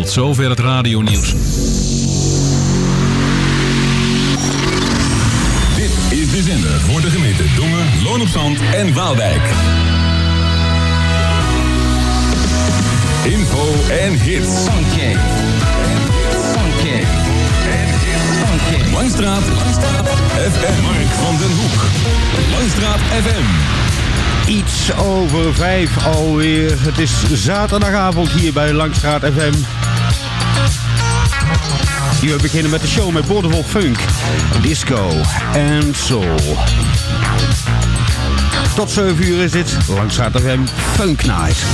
tot zover het radio nieuws. Dit is de zender voor de gemeente Dongen, Loon op Zand en Waalwijk. Info en hits. Funky. Funky. Funky. Langstraat. Langstraat. FM. Mark van den Hoek. Langstraat FM. Iets over vijf alweer. Het is zaterdagavond hier bij Langstraat FM. Die we beginnen met de show met boordevol funk, disco en soul. Tot 7 uur is het langs hem Funk Night.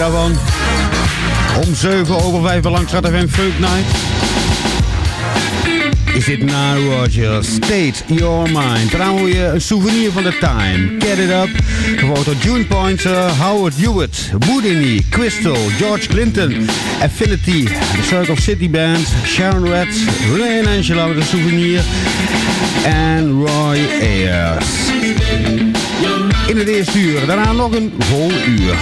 Om 7 over 5 belangstraat FM Funk Night. Is dit naar Rogers? State Your Mind. Daarna je een souvenir van de time. Get It Up. Gewoon door June Pointer, eh, Howard Hewitt, Boudini, Crystal, George Clinton, Affinity, The Circle City Band, Sharon Red, René Angela souvenir. En Roy Ayers. In het eerste uur. Daarna nog een vol uur.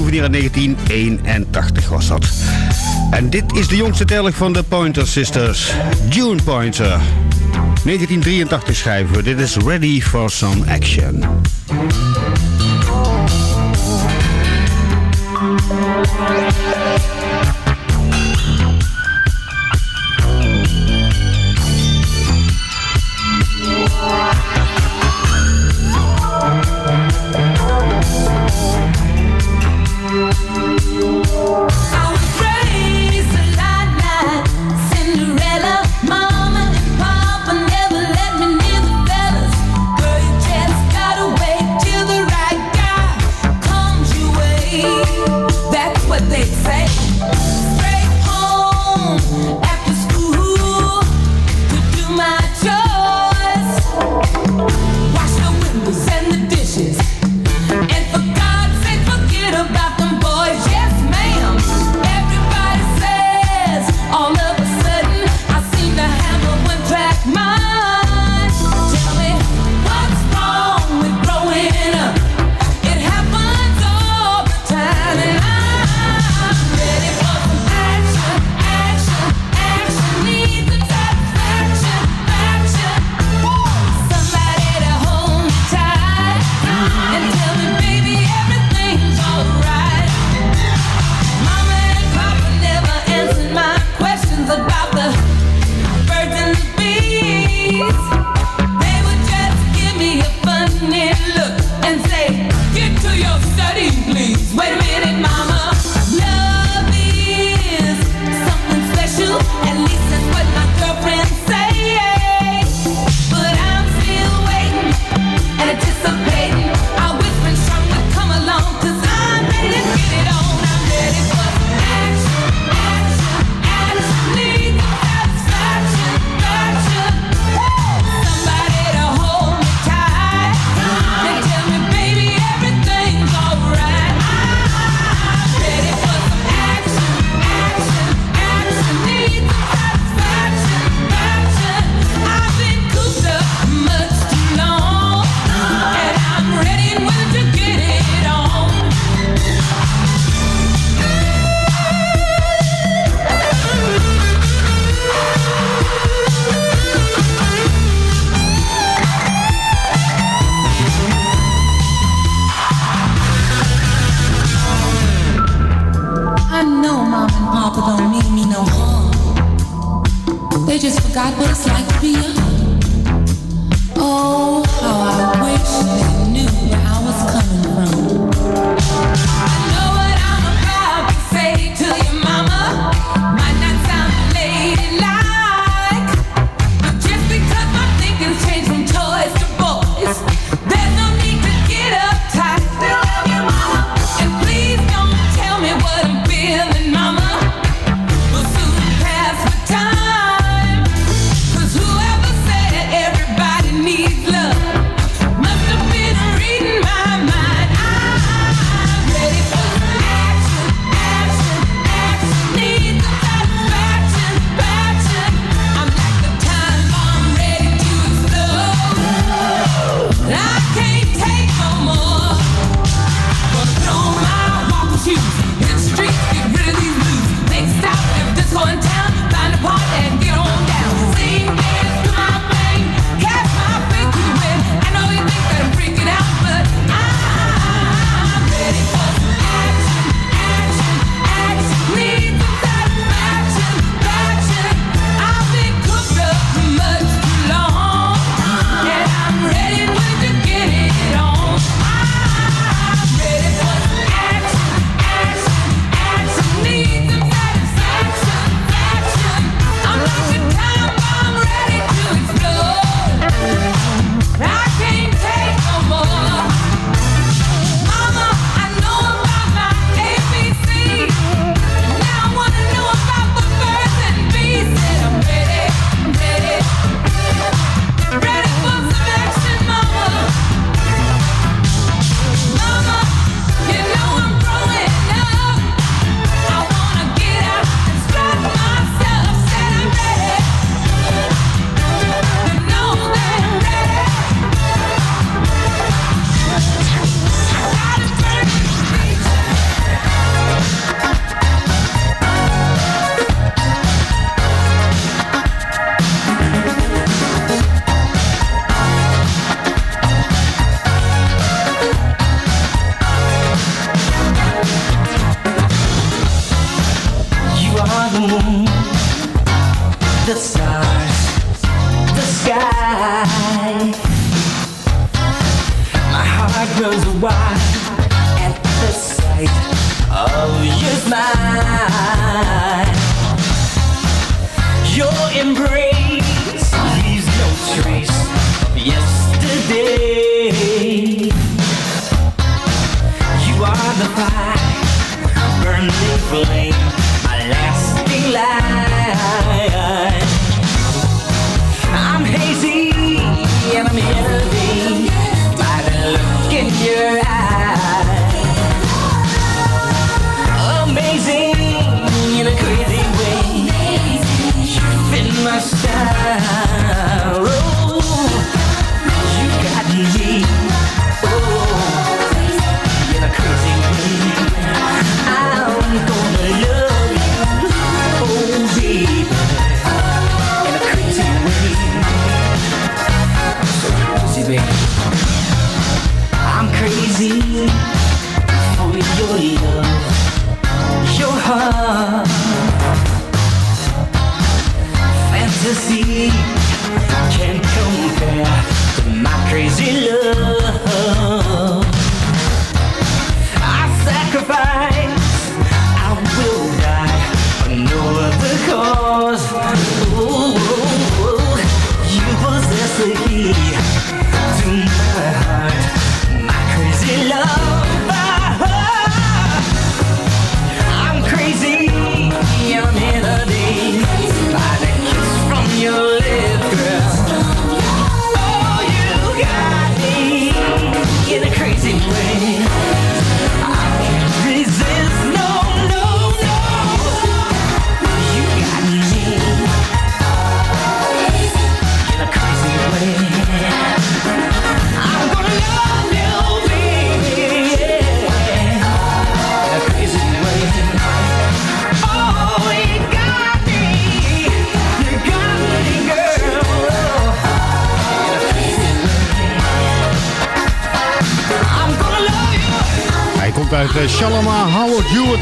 souvenir in 1981 was dat. En dit is de jongste telg van de Pointer Sisters. June Pointer. 1983 schrijven we. Dit is Ready for Some Action.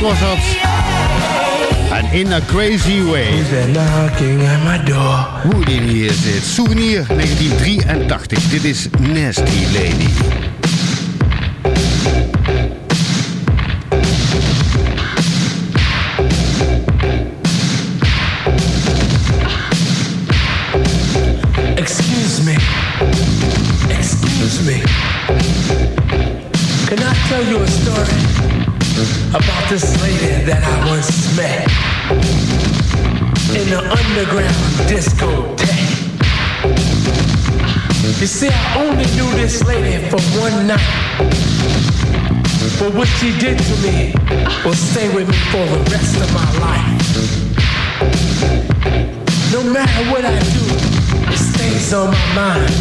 Was dat. En in a Crazy Way. Knocking at my door. Houdini is dit. Souvenir 1983. Dit is Nasty discotheque? You see, I only knew this lady for one night. But what she did to me will stay with me for the rest of my life. No matter what I do, it stays on my mind.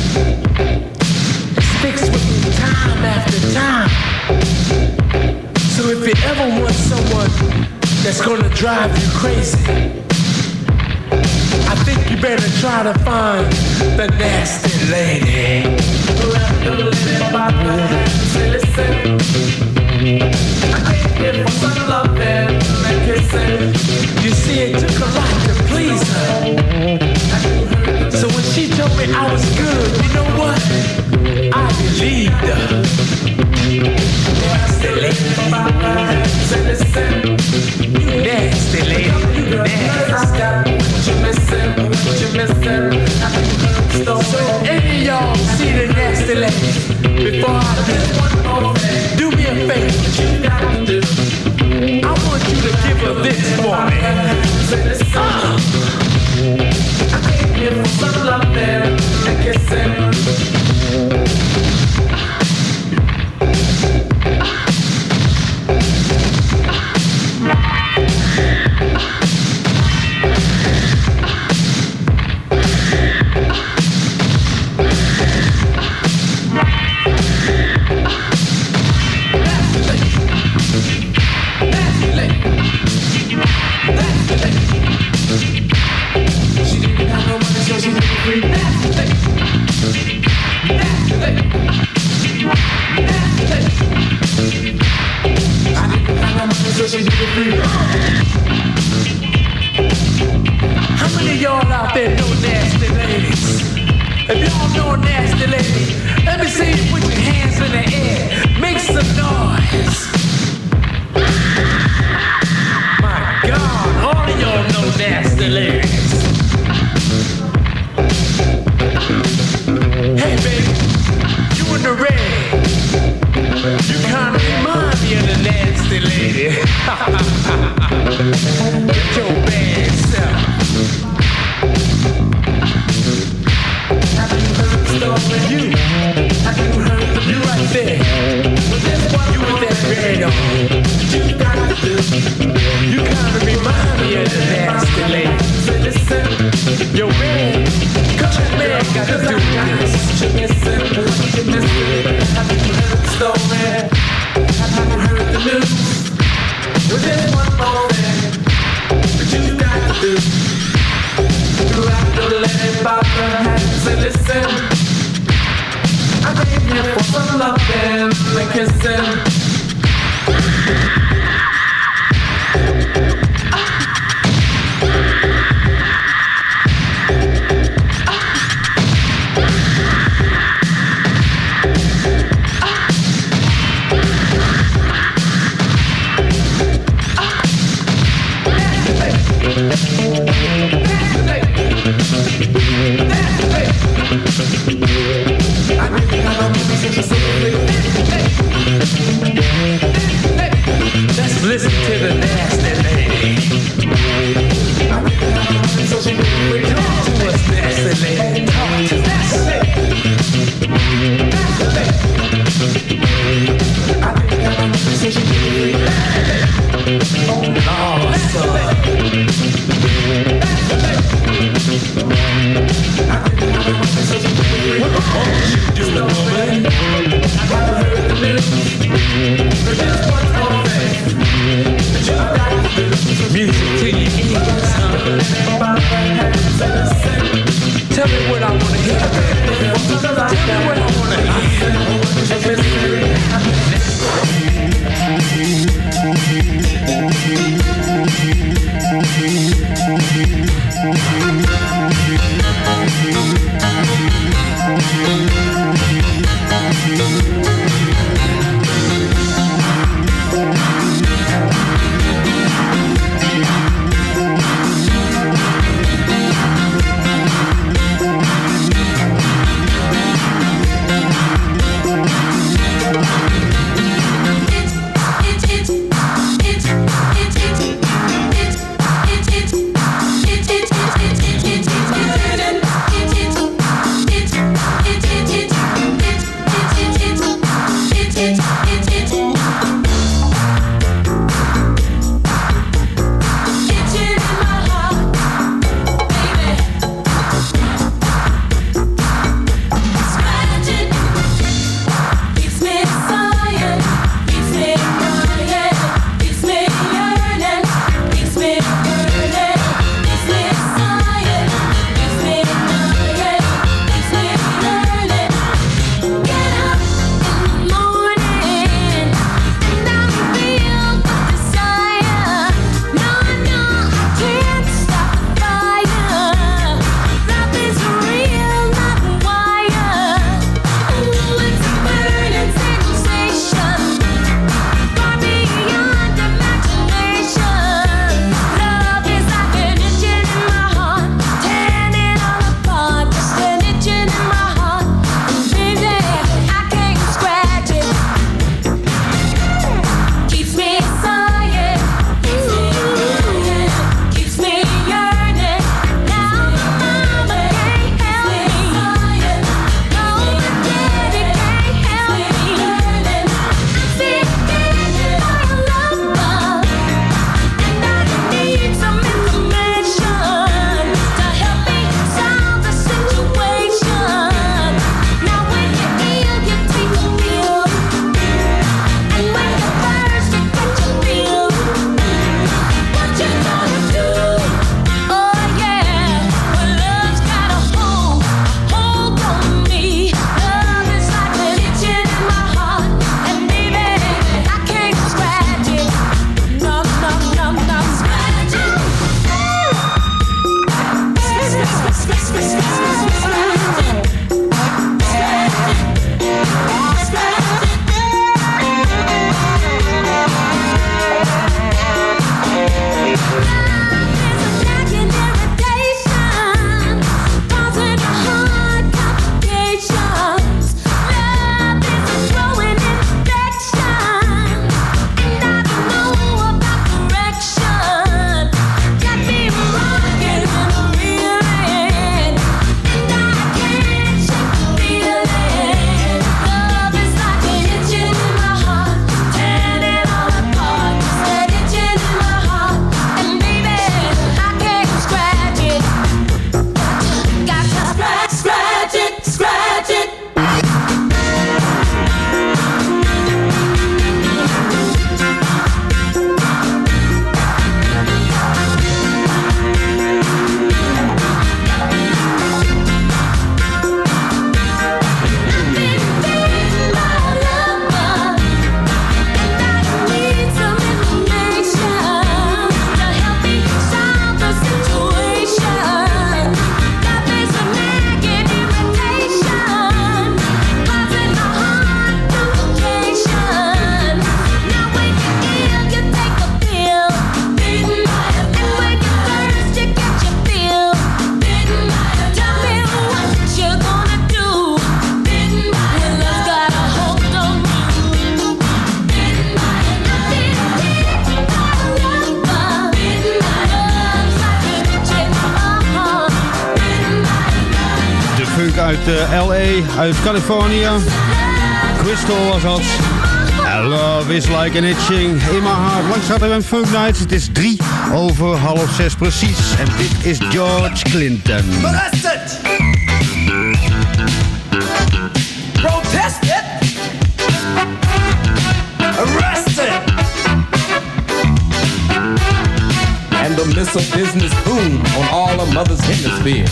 It sticks with me time after time. So if you ever want someone that's gonna drive you crazy, I think you better try to find the nasty lady. You see, it took a lot to please her. So when she told me I was good, you know what? I believed her. Nasty lady. Nasty lady you missing? What you missing? So, hey y'all, see the nasty lady. Before I do one more thing, do me a favor. I want you to give her this for me. Uh. I came here for some loving and kissing. Uit Californië. Crystal was dat. Love is like an itching in my heart. Langs we een Funk Nights. Het is drie over half zes precies. En dit is George Clinton. Arrested! Protested! Arrested! And the missile business boom on all of mother's hemispheres.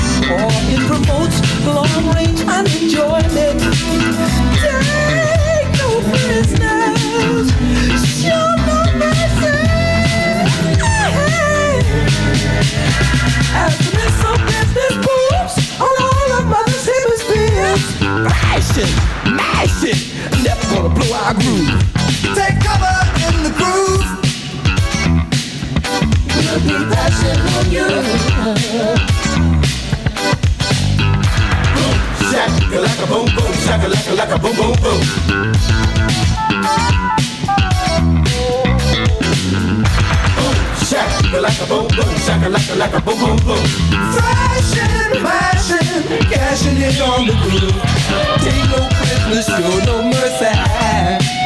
or it promotes long range unenjoyment. Take no prisoners, show no mercy. As the missile business booms on all of mother's hemispheres. Mashing, mashing, never gonna blow our groove. Take cover in the groove. We'll be passion on you. Shaka like a boom boom, shaka like a like a boom boom boom. Shaka like a boom boom, shaka like a like a boom boom boom. Thrashing, mashing, cashing in on the groove. Take no prisoners, show no mercy.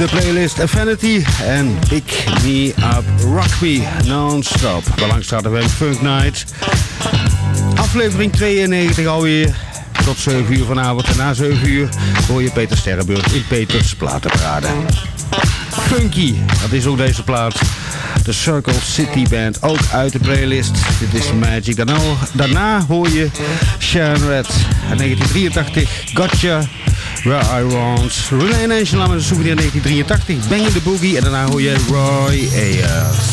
De playlist Affinity en Pick Me Up Me non-stop. Belangstraat FM Funk Night. Aflevering 92 alweer. Tot 7 uur vanavond en na 7 uur hoor je Peter Sterrenburg in Peters Platenparade. Funky, dat is ook deze plaat. De Circle City Band, ook uit de playlist. Dit is Magic. Daarna, daarna hoor je Sharon Red, 1983, Gotcha, Where I Want, Renee en Angela met een souvenir 1983, Bang in the Boogie en daarna hoor je Roy Ayers.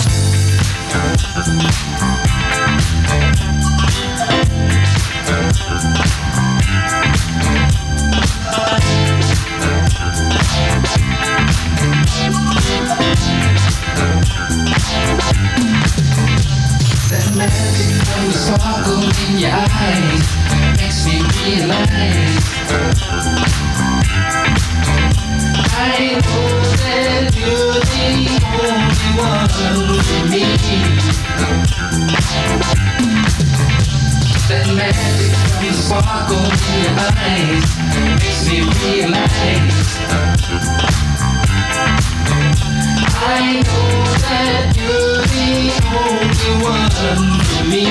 That magic from the sparkle in your eyes makes me realize I know that you're the only one for me. That magic from the sparkle in your eyes makes me realize I know that you're the only one for me.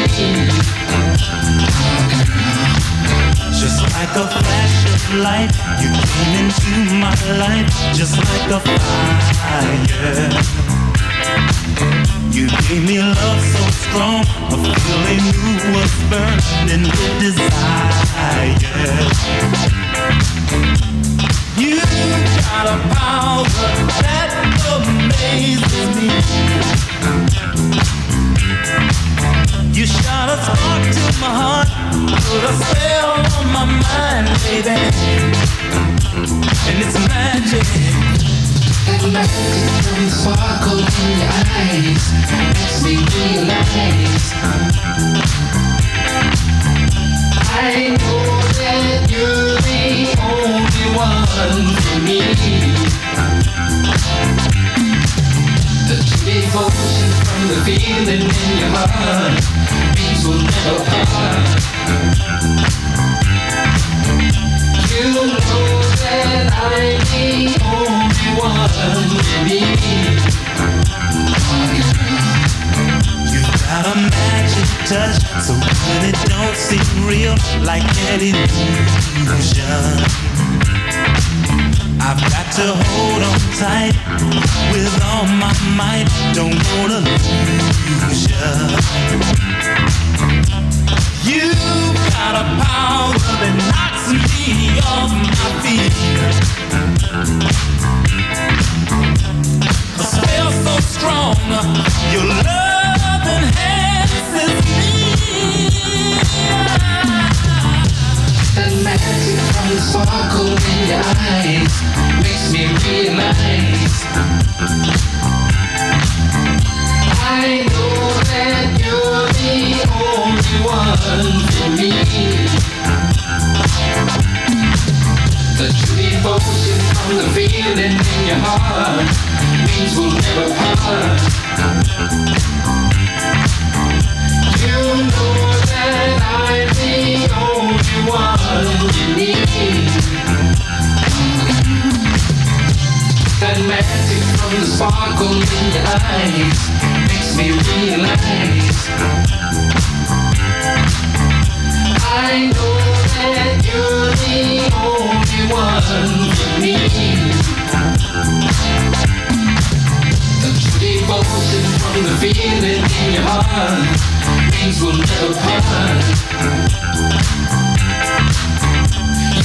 Just like a flash of light, you came into my life just like a fire. You gave me love so strong, a feeling you was burning with desire. You got a power that amazes me. You shot a spark to my heart, put a spell on my mind, baby. And it's magic. From the sparkle in your eyes makes me realize I know that you're the only one for me. The devotion from the feeling in your heart means we'll never part. You know that I'm the only one for me. You got a magic touch, so good it don't seem real, like an illusion. I've got to hold on tight with all my might. Don't wanna lose ya. You got a power that knocks me off my feet. A spell so strong, your love enhances me. That magic from the sparkle in your eyes makes me realize I know that you're the only one for me. The true devotion from the feeling in your heart means we'll never part. You know that I'm the only one you. That magic from the sparkle in your eyes makes me realize I know that you're the only one for me. The devotion from the feeling in your heart means we'll never part.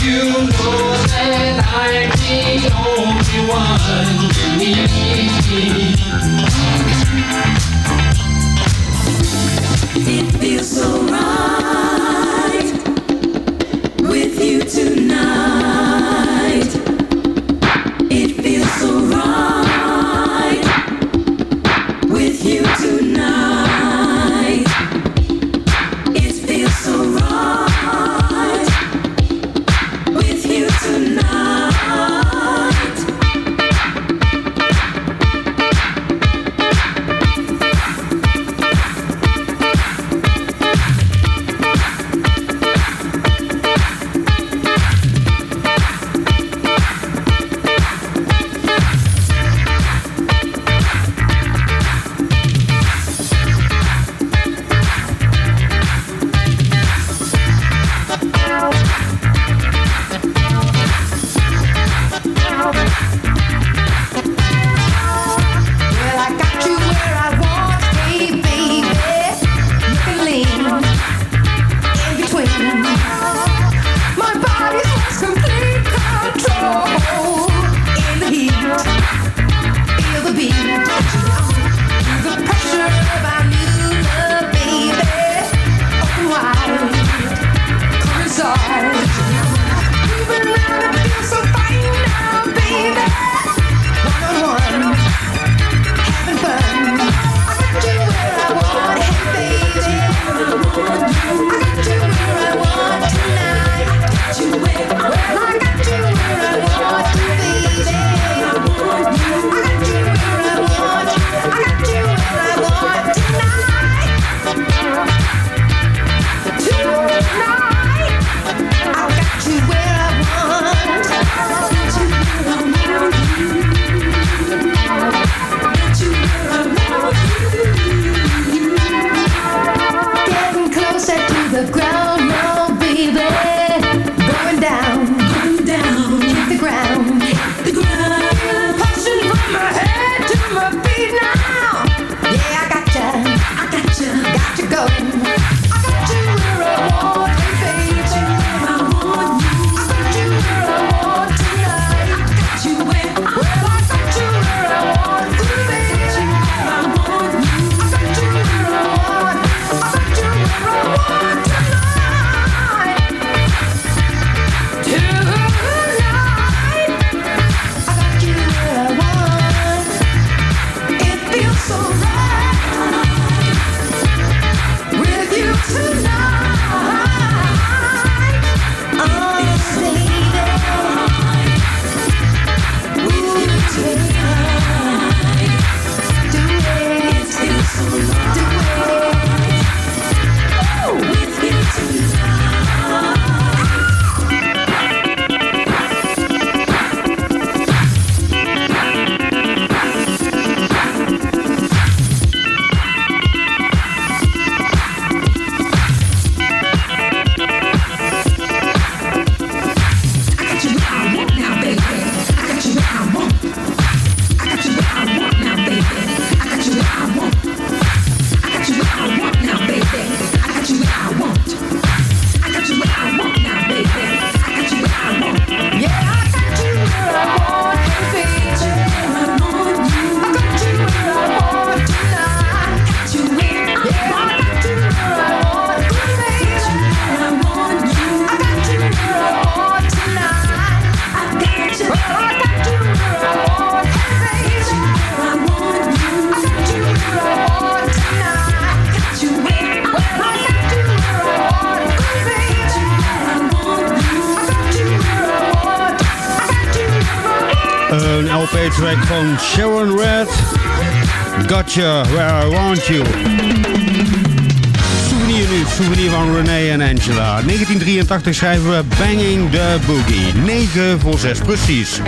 You know that I'm the only one you need. It feels so right with you tonight. 1983 schrijven we Banging the Boogie. 9 voor 6 precies.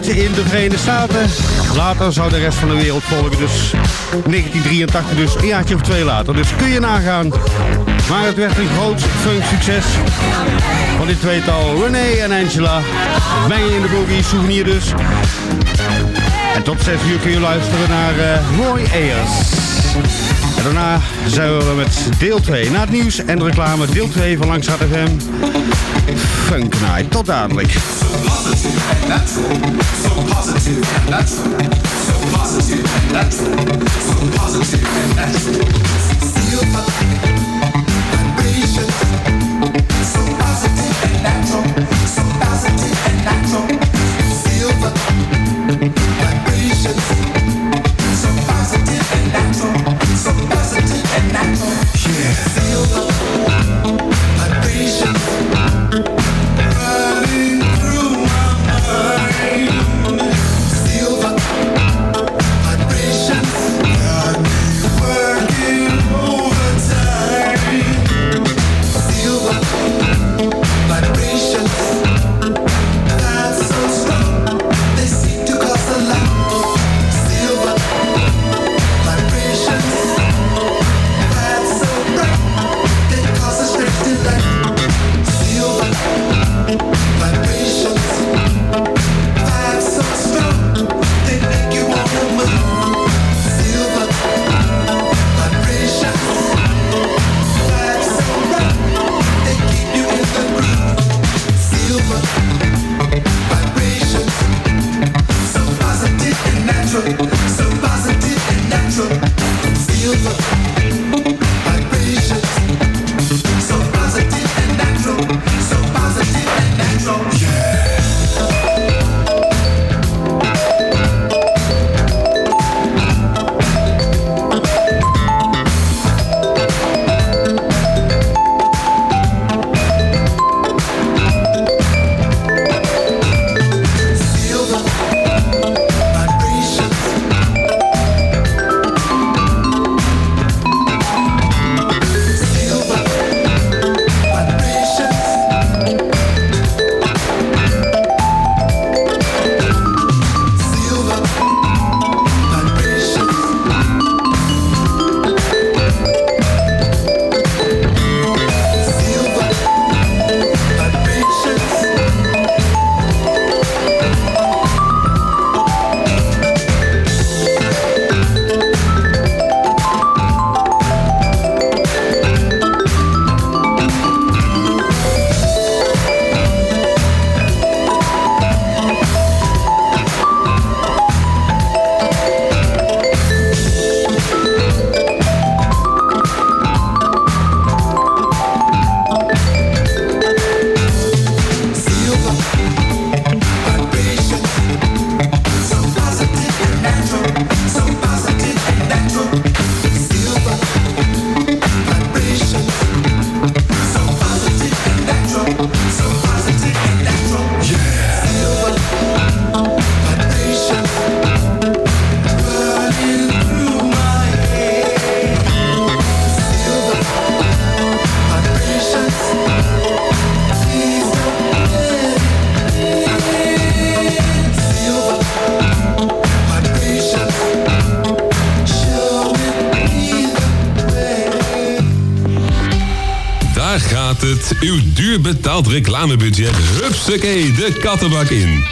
In de Verenigde Staten. Later zou de rest van de wereld volgen, dus 1983, dus een jaartje of twee later. Dus kun je nagaan. Maar het werd een groot funk succes van dit tweetal René en Angela. Mengen in de boogie, souvenir dus. En tot 6 uur kun je luisteren naar eh, Roy Ayers. En daarna zijn we met deel 2. Na het nieuws en de reclame deel 2 van Langs FM. Funk Night. Tot dadelijk. So positive and natural. Uw duur betaald reclamebudget. Hupsakee, de kattenbak in.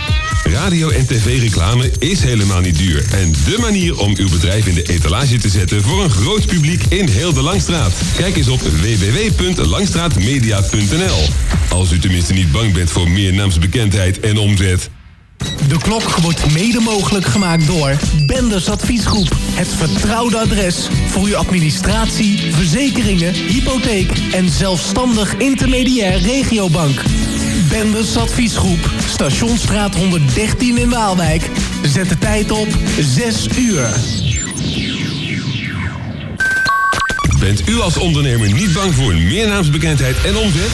Radio- en tv-reclame is helemaal niet duur. En dé manier om uw bedrijf in de etalage te zetten voor een groot publiek in heel de Langstraat. Kijk eens op www.langstraatmedia.nl. Als u tenminste niet bang bent voor meer naamsbekendheid en omzet. De klok wordt mede mogelijk gemaakt door Benders Adviesgroep. Het vertrouwde adres voor uw administratie, verzekeringen, hypotheek en zelfstandig intermediair regiobank. Benders Adviesgroep, Stationsstraat 113 in Waalwijk. Zet de tijd op 6 uur. Bent u als ondernemer niet bang voor meer naamsbekendheid en omzet?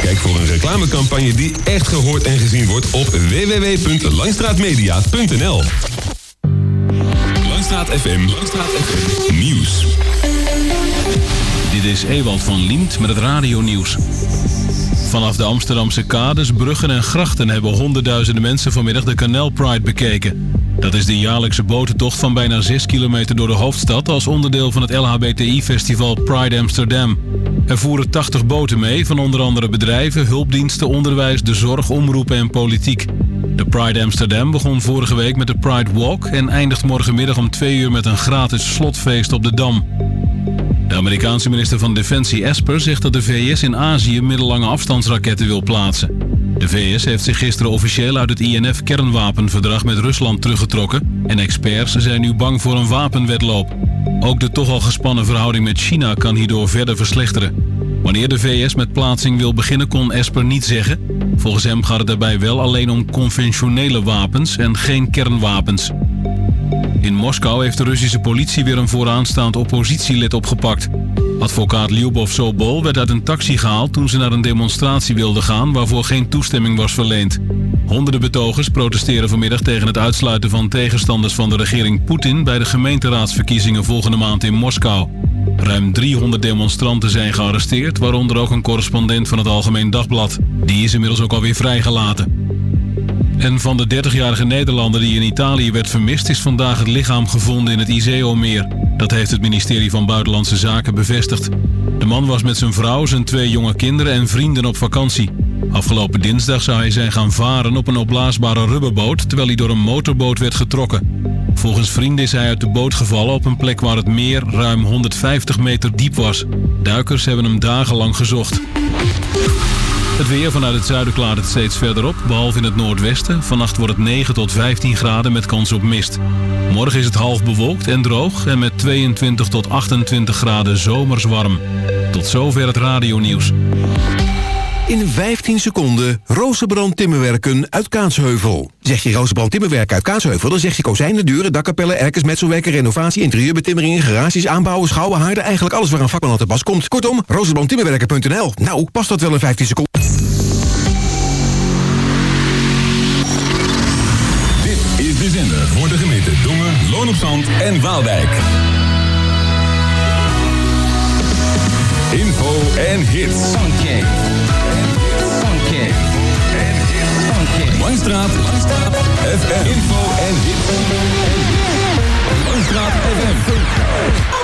Kijk voor een reclamecampagne die echt gehoord en gezien wordt op www.langstraatmedia.nl. FM, nieuws. Dit is Ewald van Liemt met het radionieuws. Vanaf de Amsterdamse kades, bruggen en grachten hebben honderdduizenden mensen vanmiddag de Canal Pride bekeken. Dat is de jaarlijkse botentocht van bijna 6 kilometer door de hoofdstad als onderdeel van het LHBTI-festival Pride Amsterdam. Er voeren 80 boten mee van onder andere bedrijven, hulpdiensten, onderwijs, de zorg, omroepen en politiek. De Pride Amsterdam begon vorige week met de Pride Walk en eindigt morgenmiddag om 2 uur met een gratis slotfeest op de Dam. De Amerikaanse minister van Defensie Esper zegt dat de VS in Azië middellange afstandsraketten wil plaatsen. De VS heeft zich gisteren officieel uit het INF-kernwapenverdrag met Rusland teruggetrokken en experts zijn nu bang voor een wapenwedloop. Ook de toch al gespannen verhouding met China kan hierdoor verder verslechteren. Wanneer de VS met plaatsing wil beginnen kon Esper niet zeggen. Volgens hem gaat het daarbij wel alleen om conventionele wapens en geen kernwapens. In Moskou heeft de Russische politie weer een vooraanstaand oppositielid opgepakt. Advocaat Lyubov Sobol werd uit een taxi gehaald toen ze naar een demonstratie wilde gaan waarvoor geen toestemming was verleend. Honderden betogers protesteren vanmiddag tegen het uitsluiten van tegenstanders van de regering Poetin bij de gemeenteraadsverkiezingen volgende maand in Moskou. Ruim 300 demonstranten zijn gearresteerd, waaronder ook een correspondent van het Algemeen Dagblad. Die is inmiddels ook alweer vrijgelaten. En van de 30-jarige Nederlander die in Italië werd vermist... is vandaag het lichaam gevonden in het Iseo-meer. Dat heeft het ministerie van Buitenlandse Zaken bevestigd. De man was met zijn vrouw, zijn twee jonge kinderen en vrienden op vakantie. Afgelopen dinsdag zou hij zijn gaan varen op een opblaasbare rubberboot... terwijl hij door een motorboot werd getrokken. Volgens vrienden is hij uit de boot gevallen op een plek waar het meer ruim 150 meter diep was. Duikers hebben hem dagenlang gezocht. Het weer vanuit het zuiden klaart het steeds verder op, behalve in het noordwesten. Vannacht wordt het 9 tot 15 graden met kans op mist. Morgen is het half bewolkt en droog en met 22 tot 28 graden zomers warm. Tot zover het radionieuws. In 15 seconden Rozenbrand Timmerwerken uit Kaatsheuvel. Zeg je Rozenbrand Timmerwerken uit Kaatsheuvel... dan zeg je kozijnen, deuren, dakkapellen, erkers, metselwerken... renovatie, interieurbetimmeringen, garages, aanbouwen, schouwen, haarden... eigenlijk alles waar een vakman aan te pas komt. Kortom, rozenbrandtimmerwerken.nl. Nou, past dat wel in 15 seconden? Dit is de zender voor de gemeente Dongen, Loon op Zand en Waalwijk. Info en hits. Langstraat. Langstraat. FM. Info en hits. Langstraat FM.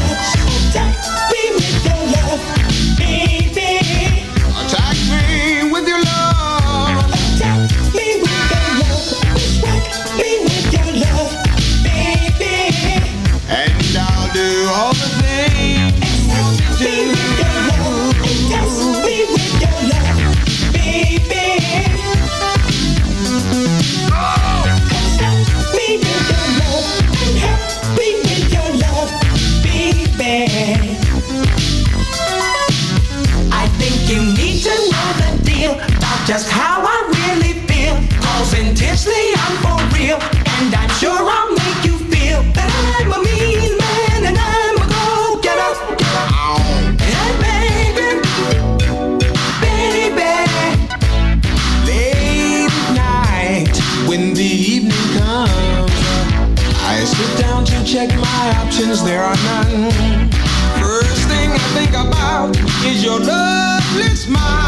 tight. My there are none. First thing I think about is your lovely smile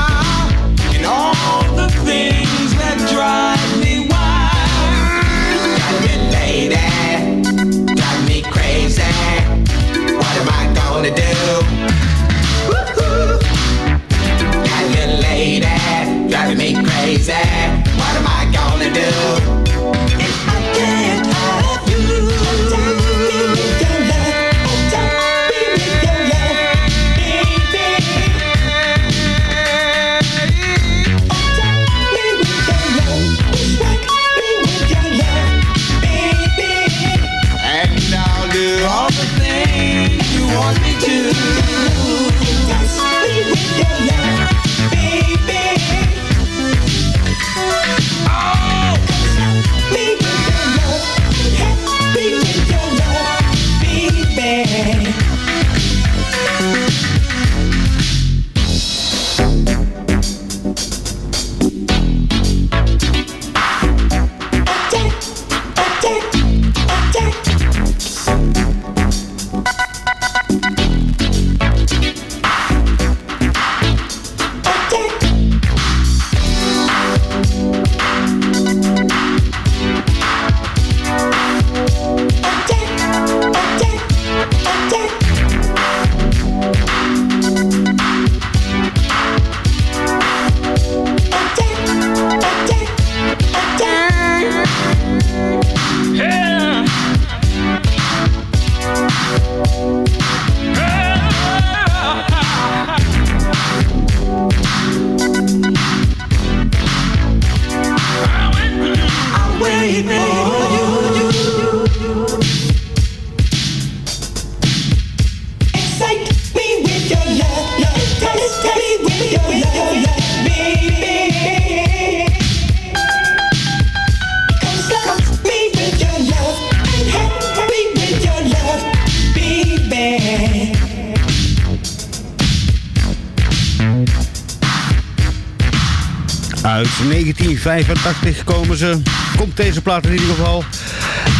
85 komen ze. Komt deze plaat in ieder geval.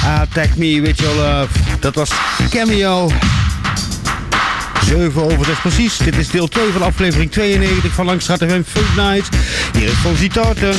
Ah, Attack Me With Your Love. Dat was Cameo. 7 over 6 precies. Dit is deel 2 van aflevering 92 van Langstraat FM Funk Night. Hier is Fonzie Tarten.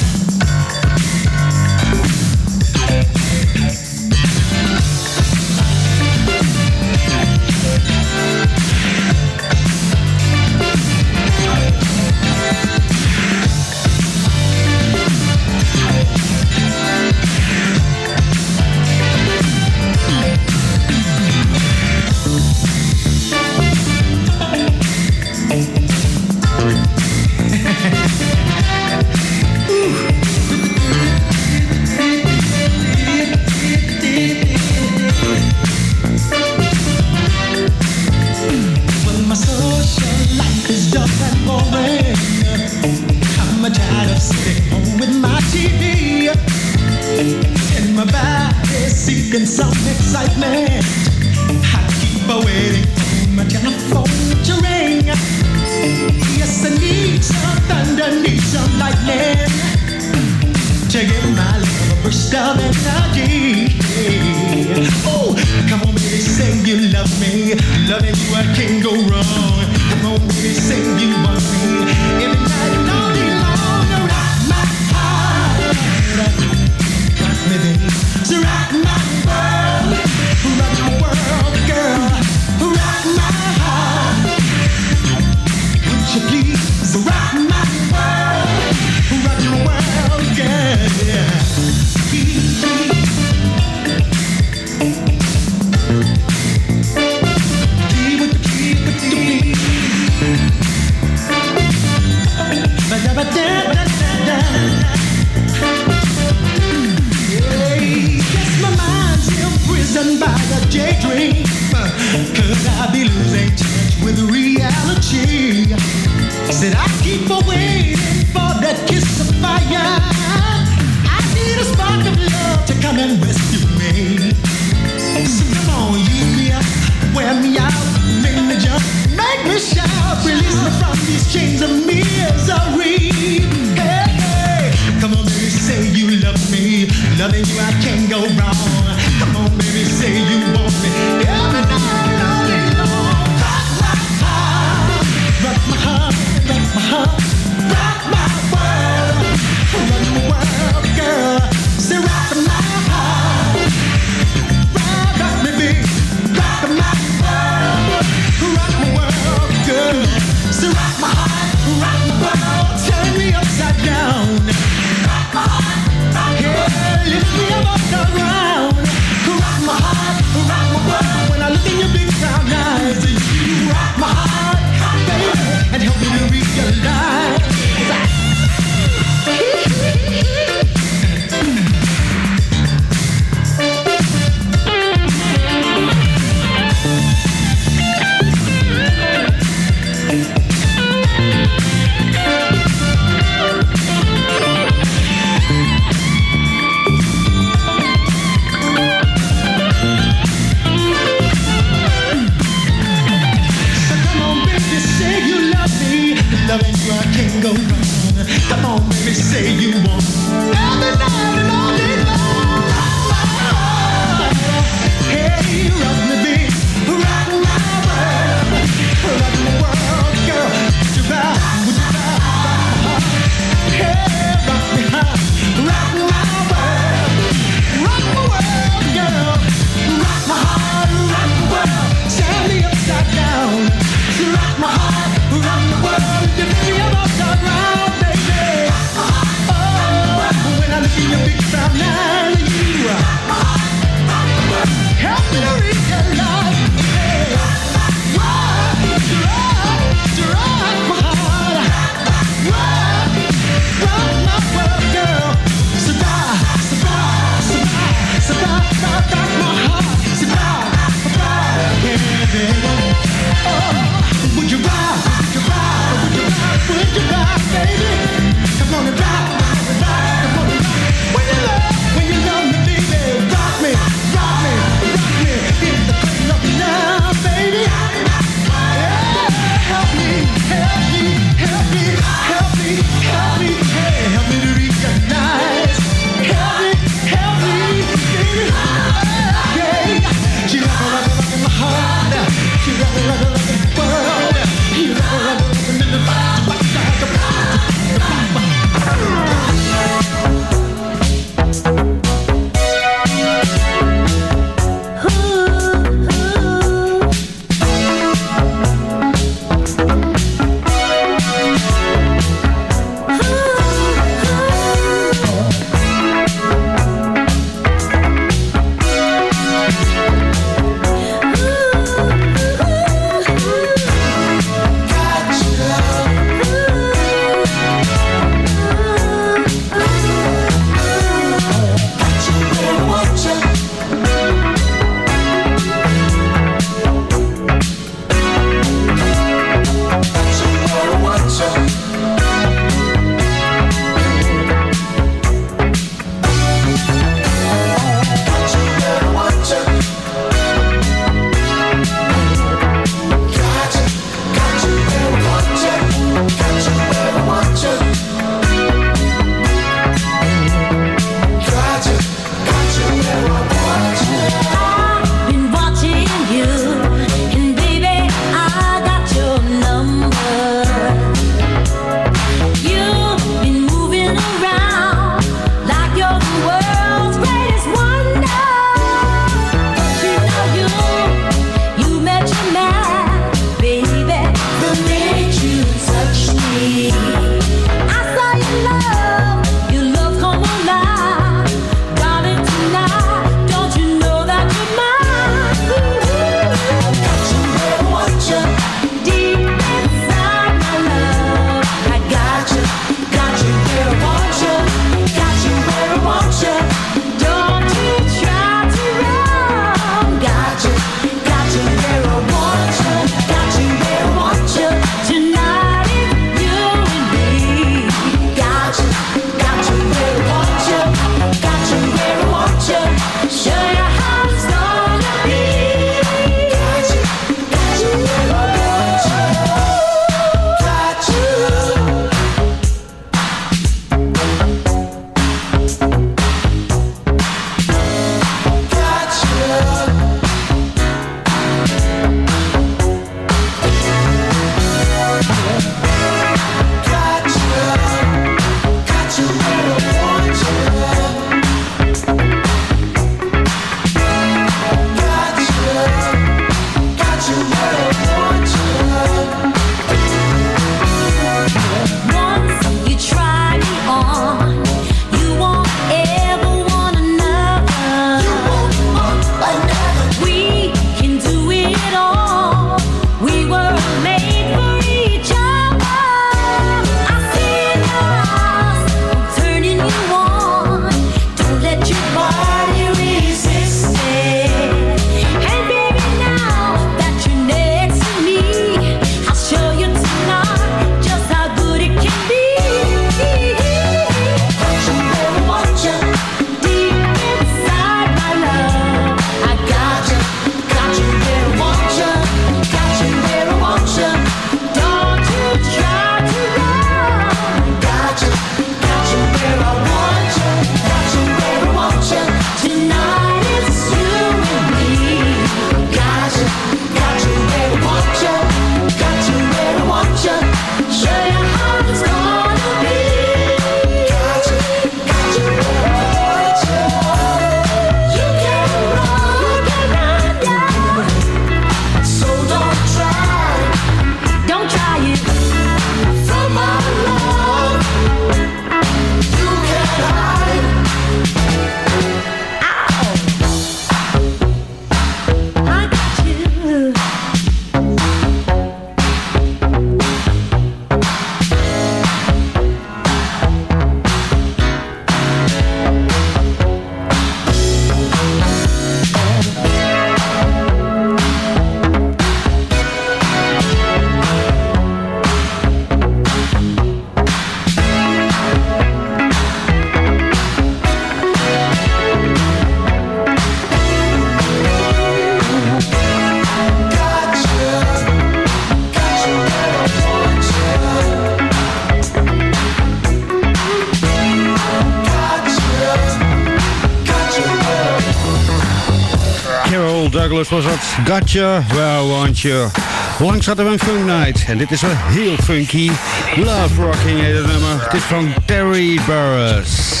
Blues was dat. Gotcha, where want you. Langs hadden we een funk night. En dit is een heel funky. Love Rocking heet het nummer. Het is van Terry Burris.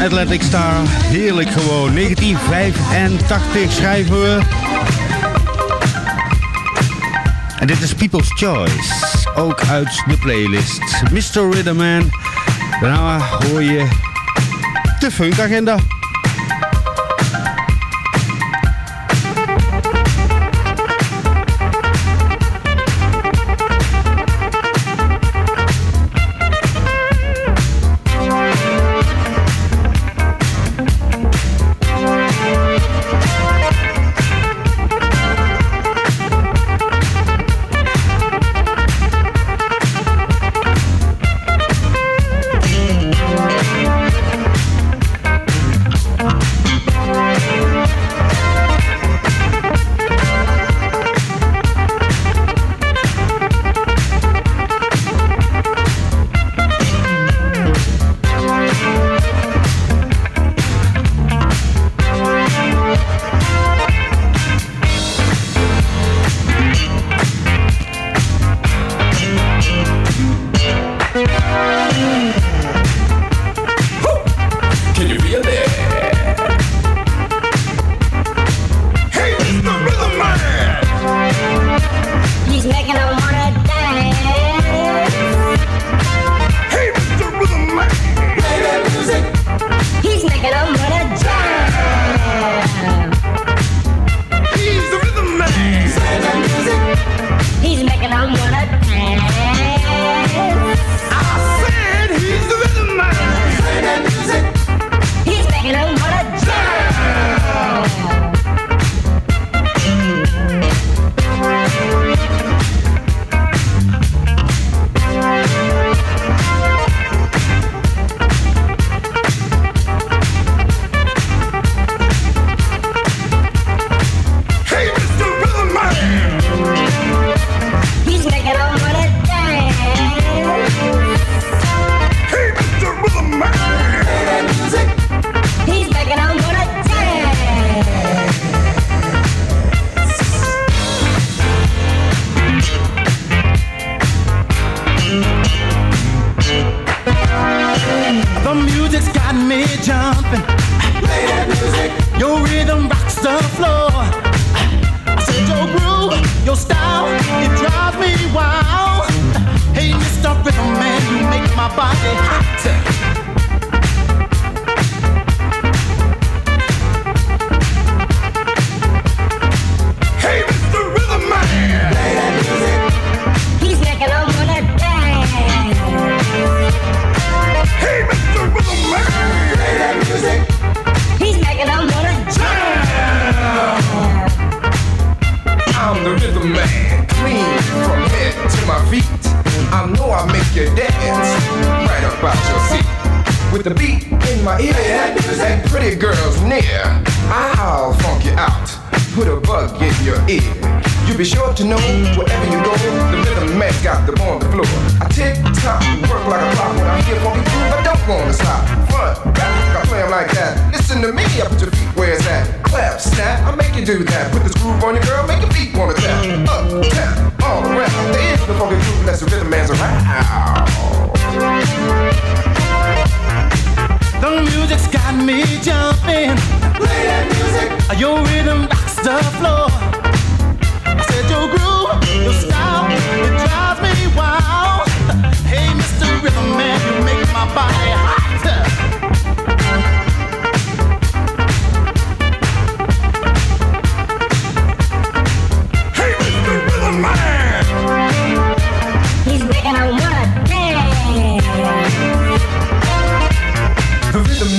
Athletic Star. Heerlijk gewoon. 1985 schrijven we. En dit is People's Choice. Ook uit de playlist. Mr. Ridderman. Daarna hoor je de funkagenda. Agenda.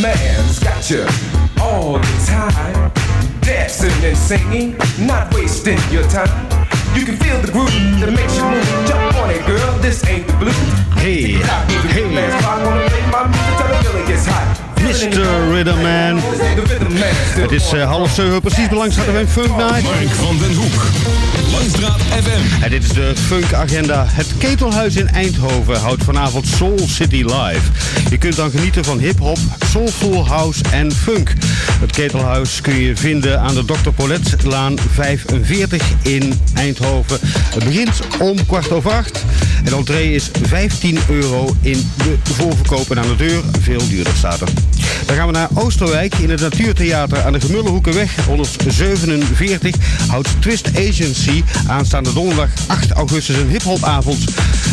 man's got you all the time. Dancing and singing, not wasting your time. You can feel the groove that makes you move. Jump on it, girl, this ain't the blues. Hey, hey. Mr. Rhythm Man. Het is eh, half zeven, precies belangrijk staat een Funk Night. Mark van den Hoek, Langstraat FM. En dit is de Funk Agenda. Het Ketelhuis in Eindhoven houdt vanavond Soul City Live. Je kunt dan genieten van hip-hop, soulful house en funk. Het Ketelhuis kun je vinden aan de Dr. Pauletlaan 45 in Eindhoven. Het begint om kwart over acht. En entree is 15 euro in de voorverkoop en aan de deur. Veel duurder staat er. Dan gaan we naar Oosterwijk in het Natuurtheater aan de Gemullenhoekenweg 147 houdt Twist Agency aanstaande donderdag 8 augustus een hiphopavond.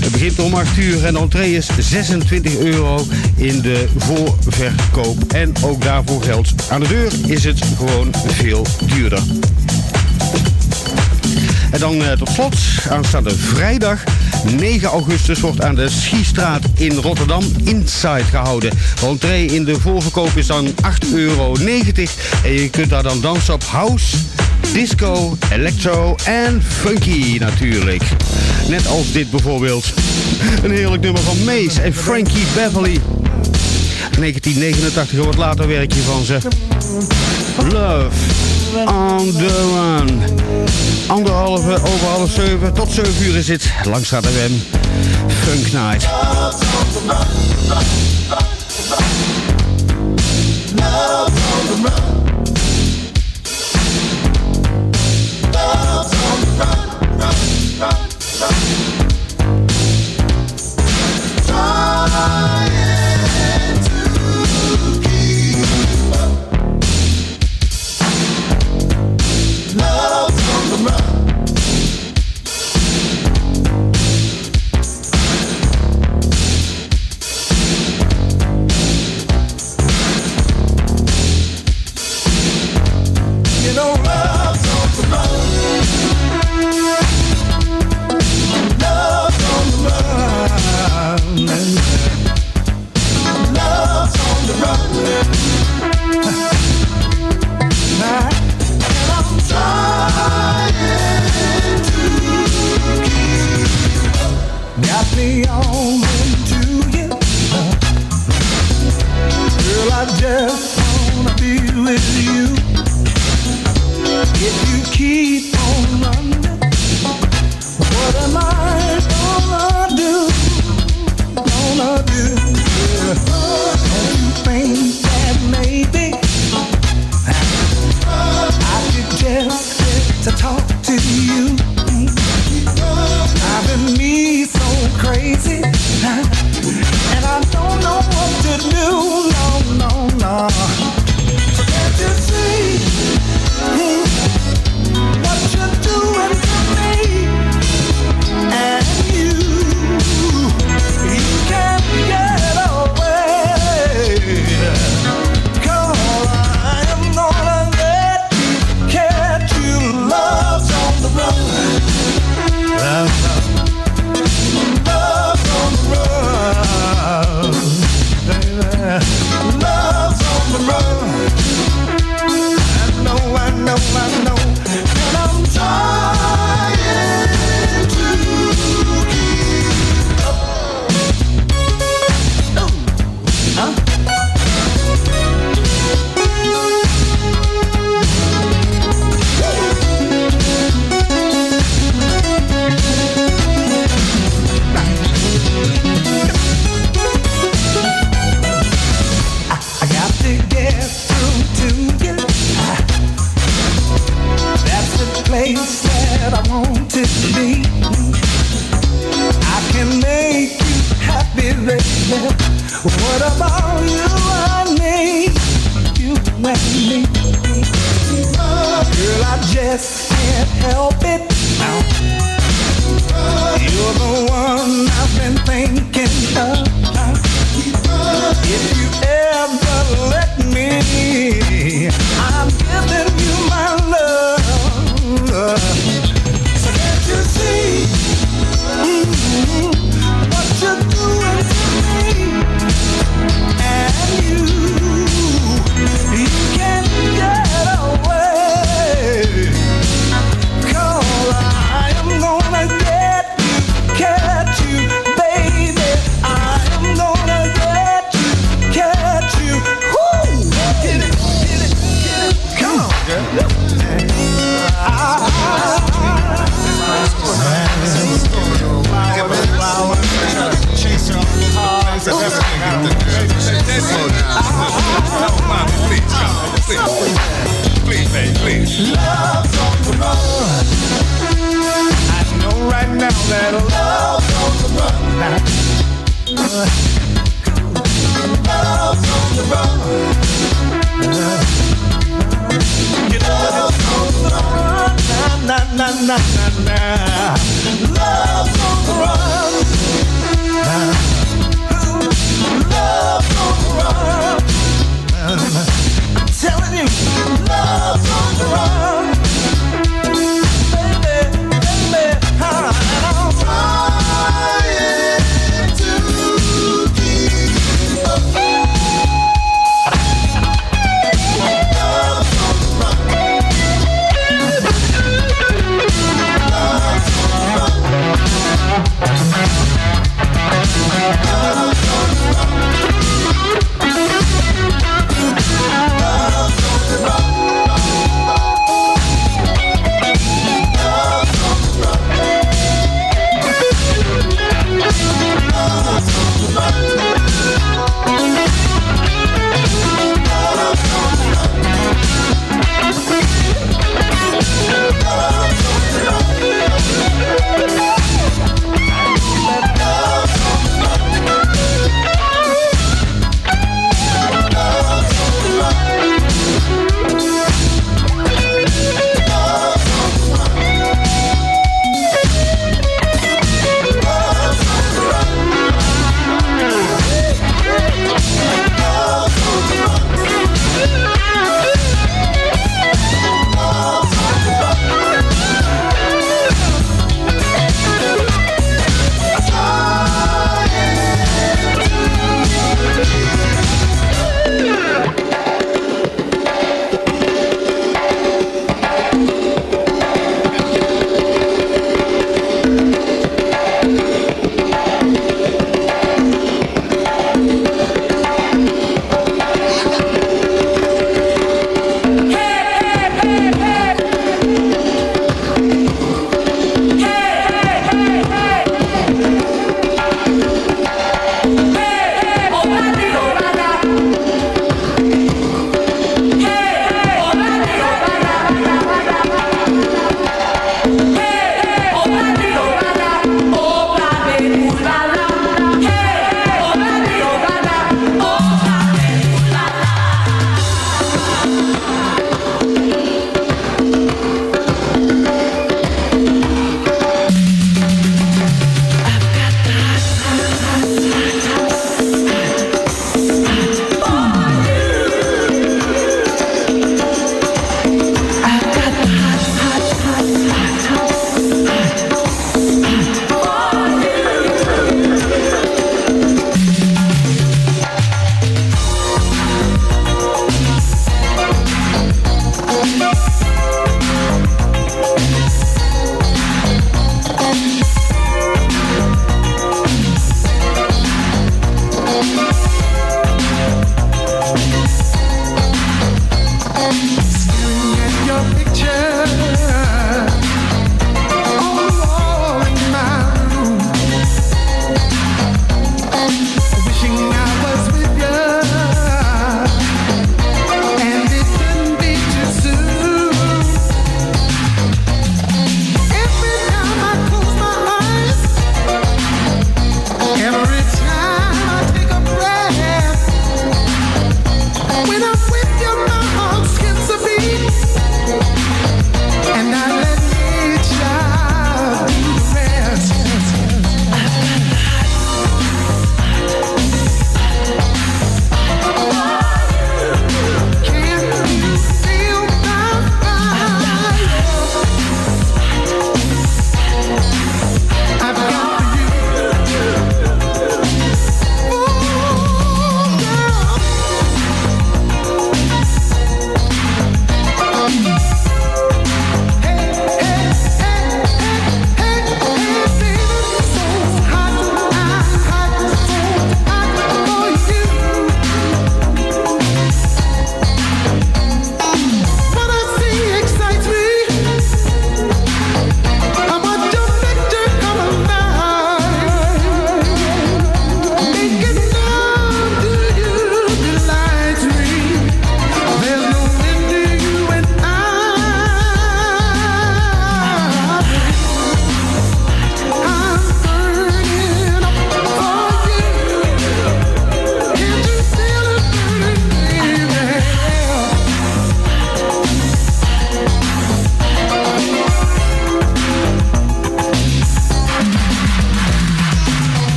Het begint om 8 uur en de entree is 26 euro in de voorverkoop. En ook daarvoor geldt aan de deur is het gewoon veel duurder. En dan eh, tot slot, aanstaande vrijdag 9 augustus wordt aan de Schiestraat in Rotterdam Inside gehouden. De entree in de voorverkoop is dan 8,90 euro. En je kunt daar dan dansen op house, disco, electro en funky natuurlijk. Net als dit bijvoorbeeld. Een heerlijk nummer van Mace en Frankie Beverly. 1989 wat later werkje van ze. Love on the. Anderhalve over half zeven tot zeven uur is het. Langstraat FM. Funk Night.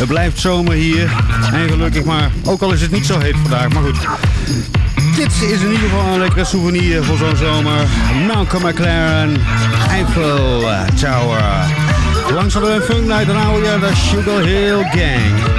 Het blijft zomer hier. En gelukkig maar. Ook al is het niet zo heet vandaag, maar goed. Dit is in ieder geval een lekkere souvenir voor zo'n zomer. Malcolm McLaren, Eiffel Tower. Langs de Funk Night en oude de Sugar Hill Gang.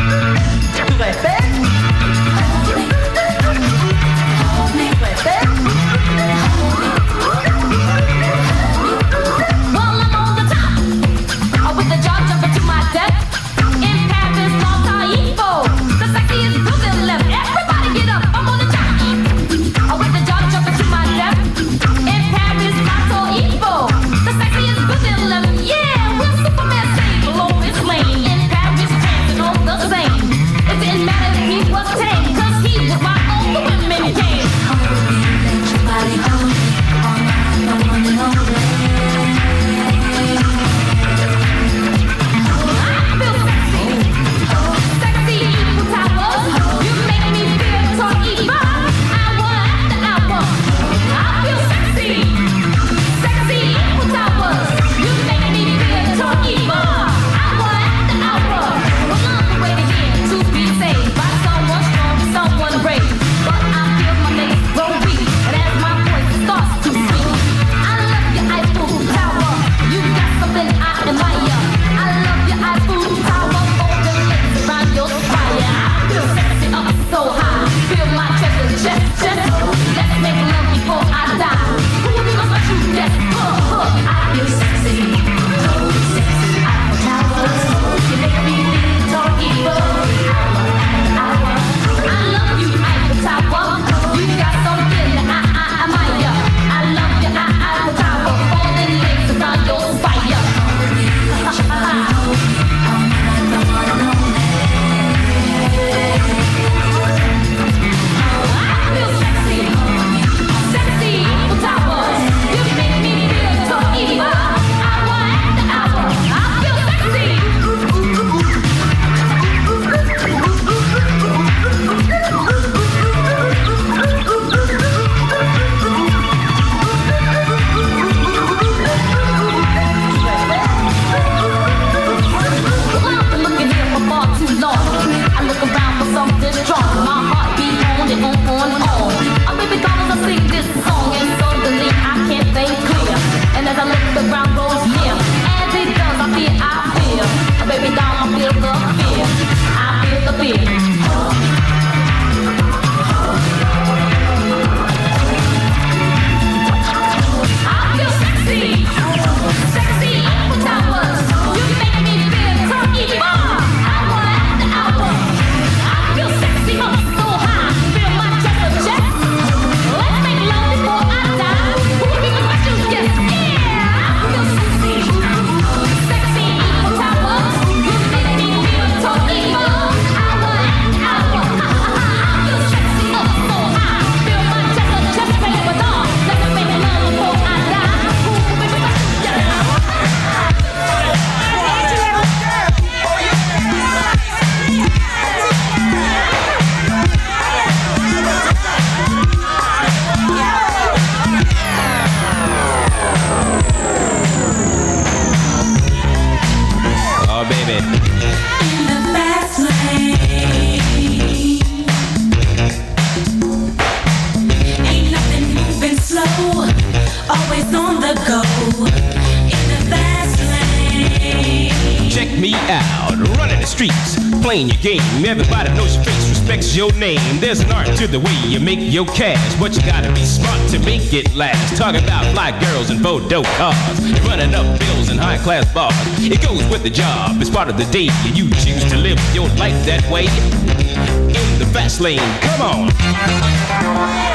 last. Talking about black girls and Bordeaux cars. You're running up bills in high class bars. It goes with the job, it's part of the deal. You choose to live your life that way. In the fast lane, come on.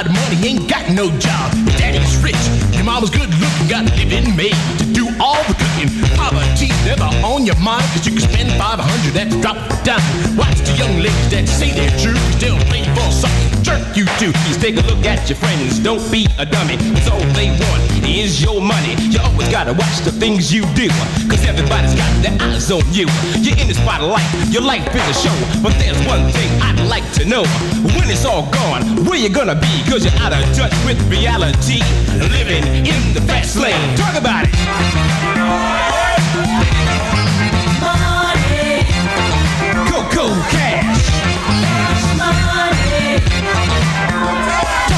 lot of money, ain't got no job. Daddy's rich, your mama's good looking, got a living made on your mind, cause you can spend 500 and drop down. Watch the young ladies that say they're true, Still they'll for something jerk you do. Just take a look at your friends, don't be a dummy, cause all they want is your money. You always gotta watch the things you do, cause everybody's got their eyes on you. You're in the spotlight, your life is a show, but there's one thing I'd like to know. When it's all gone, where you gonna be? Cause you're out of touch with reality, living in the fast lane. Talk about it.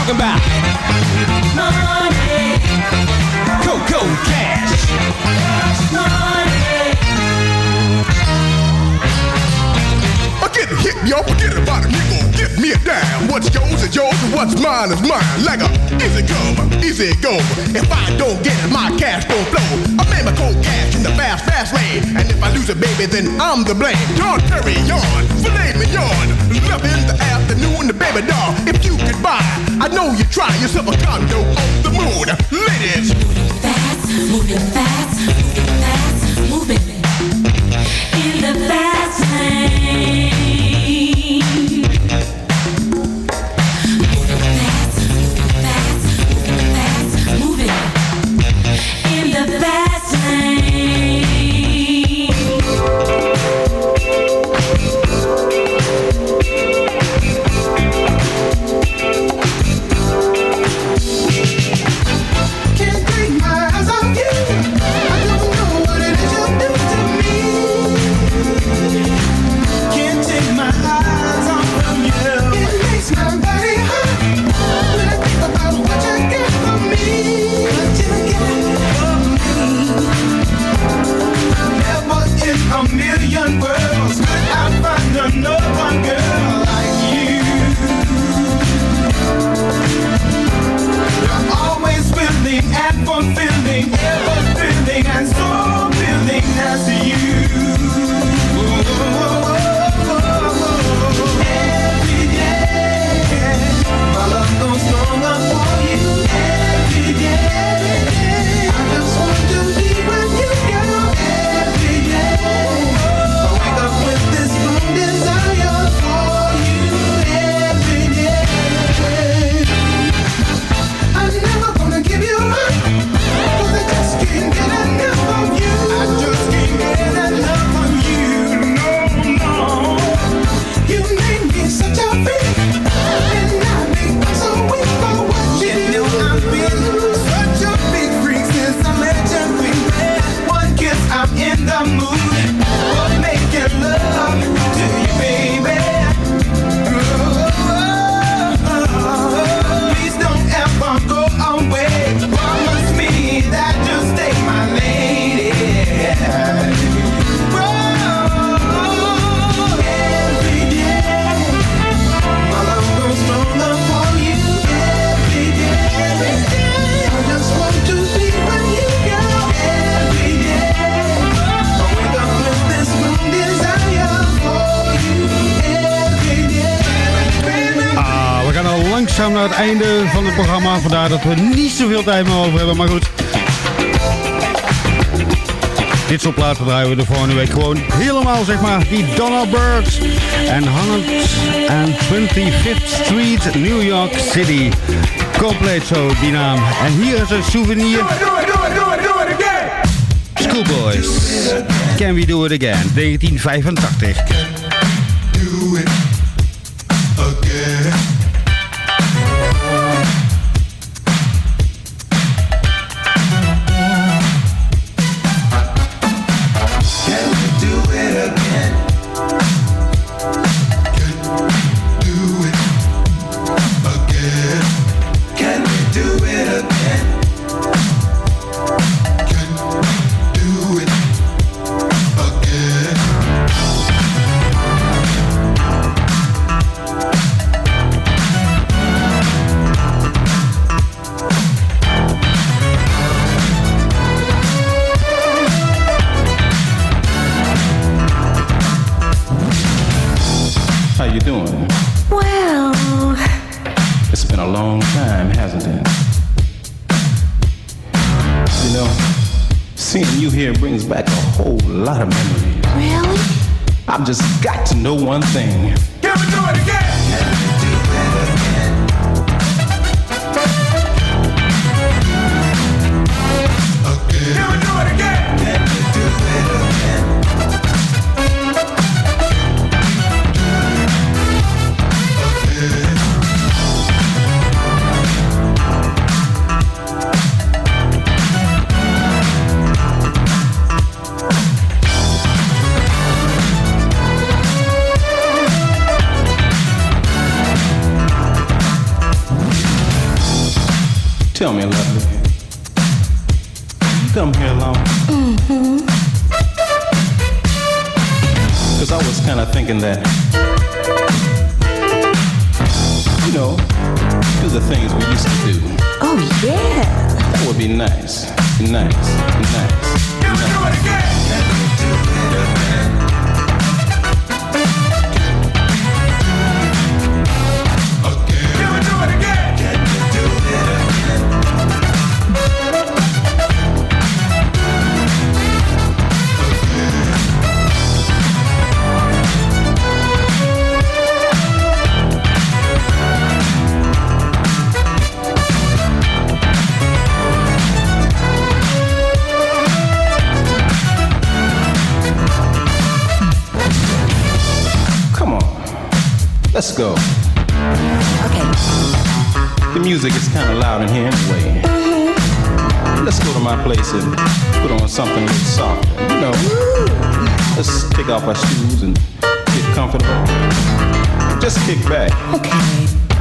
Talking about money, Coco Cash. money. Get a hit, yo, forget about it, nigga. Give me a dime. What's yours is yours and what's mine is mine. Like a easy come, easy go. If I don't get it, my cash don't flow. I made my cold cash in the fast, fast lane. And if I lose it, baby, then I'm the blame. Don't carry on, filet mignon. In the afternoon, the baby doll. If you could buy, I know you try yourself a condo on the moon. Ladies, we niet zoveel tijd meer over hebben. Maar goed. Dit soort platen draaien we de volgende week gewoon helemaal, zeg maar. Die Donna Bird en 125th Street, New York City. Compleet zo, die naam. En hier is een souvenir. Schoolboys. Can we do it again? 1985. How you doing? Well, It's been a long time, hasn't it? You know, Seeing you here brings back a whole lot of memories. Really? I've just got to know one thing. Can we do it again? Thinking that, you know, do the things we used to do. Oh, yeah. That would be nice. Nice. Nice. Off our shoes and get comfortable. Just kick back. Okay.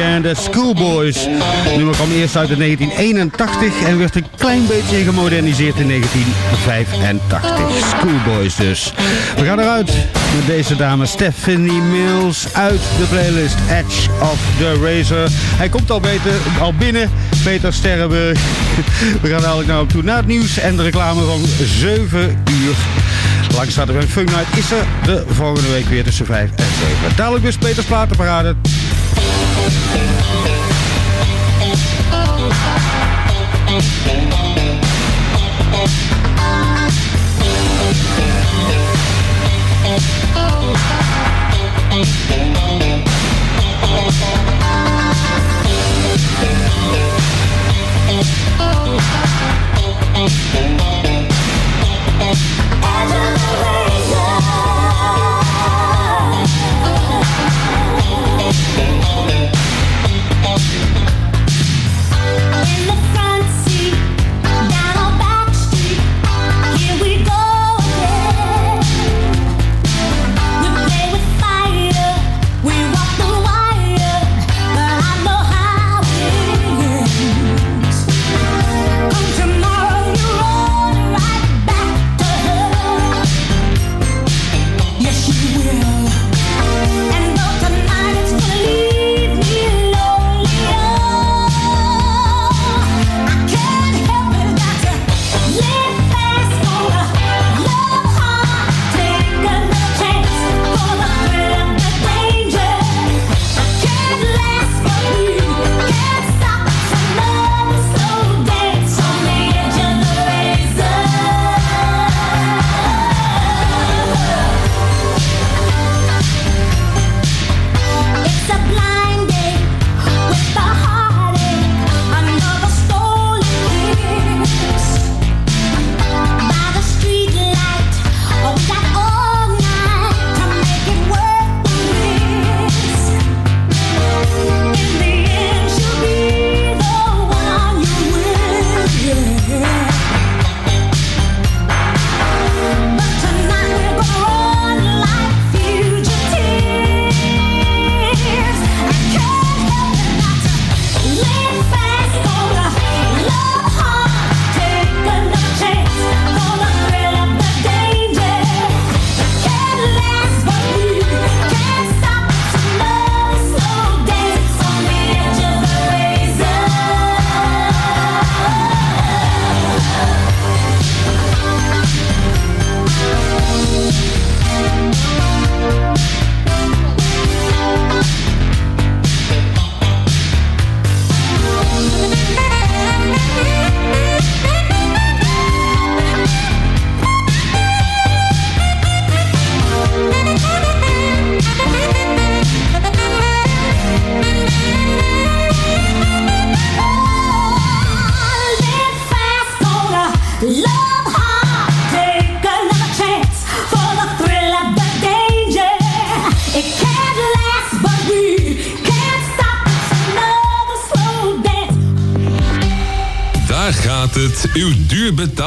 Again, de Schoolboys. Het nummer kwam eerst uit in 1981 en werd een klein beetje gemoderniseerd in 1985. Schoolboys dus. We gaan eruit met deze dame Stephanie Mills uit de playlist Edge of the Razor. Hij komt al, beter, al binnen, Peter Sterrenburg. We gaan dadelijk naar hem toe naar het nieuws en de reclame van 7 uur. Langs staat er bij Funk Night is er de volgende week weer tussen 5 en 7. Dadelijk dus Peters Platenparade. In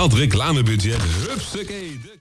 Betaald reclamebudget.